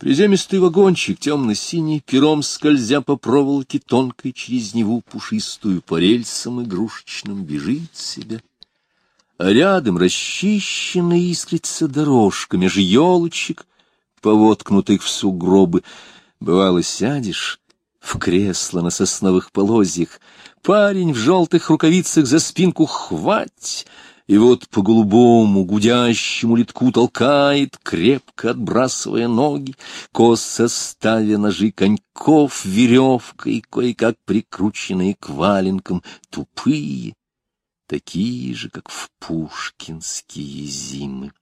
Приземистый вагончик, темно-синий, пером скользя по проволоке тонкой через Неву пушистую по рельсам игрушечным бежит себе. А рядом расчищена искрится дорожка меж елочек, повоткнутых в сугробы. Бывало, сядешь в кресло на сосновых полозьях, парень в желтых рукавицах за спинку хвать — и вот по голубому, гудящему литку толкает, крепко отбрасывая ноги, косо ставя ножи коньков веревкой, кое-как прикрученные к валенкам, тупые, такие же, как в пушкинские зимы.